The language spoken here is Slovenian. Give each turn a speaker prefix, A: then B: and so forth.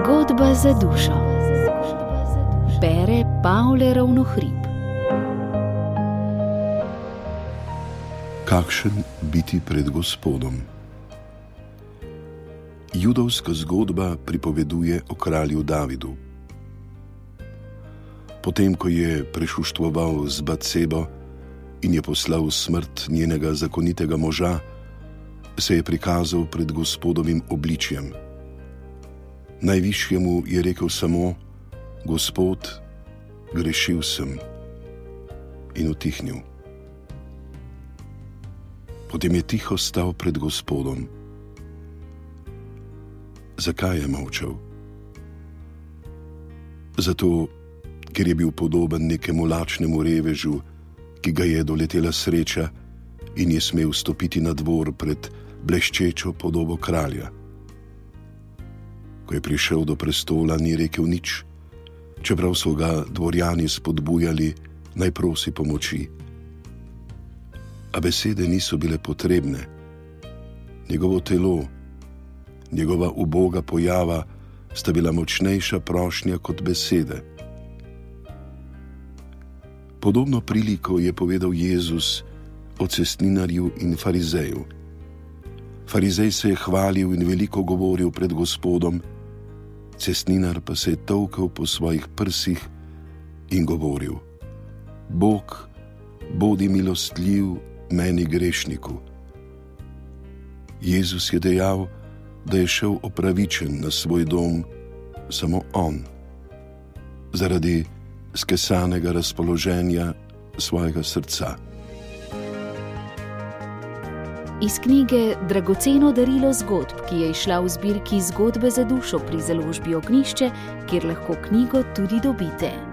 A: Zgodba za dušo. Bere Pavle Ravnohrib.
B: Kakšen biti pred Gospodom? Judovska zgodba pripoveduje o kralju Davidu. Potem, ko je prešuštvoval z Bacebo in je poslal smrt njenega zakonitega moža, se je prikazal pred Gospodovim obličjem. Najvišjemu je rekel samo: Gospod, grešil sem in utihnil. Potem je tiho stal pred Gospodom. Zakaj je molčal? Zato, ker je bil podoben nekemu lačnemu revežu, ki ga je doletela sreča in je smel stopiti na dvor pred bleščečo podobo kralja. Ko je prišel do prestola, ni rekel nič, čeprav so ga dvorjani spodbujali naj prosi pomoči. A besede niso bile potrebne. Njegovo telo, njegova uboga pojava sta bila močnejša prošnja kot besede. Podobno priliko je povedal Jezus o cestninarju in farizeju. Farizej se je hvalil in veliko govoril pred Gospodom, cestninar pa se je tolkel po svojih prsih in govoril: Bog, bodi milostljiv meni grešniku. Jezus je dejal, da je šel opravičen na svoj dom samo on, zaradi skesanega razpoloženja svojega srca.
A: Iz knjige Dragoceno darilo zgodb, ki je išla v zbirki Zgodbe za dušo pri založbi Ognišče, kjer lahko knjigo tudi dobite.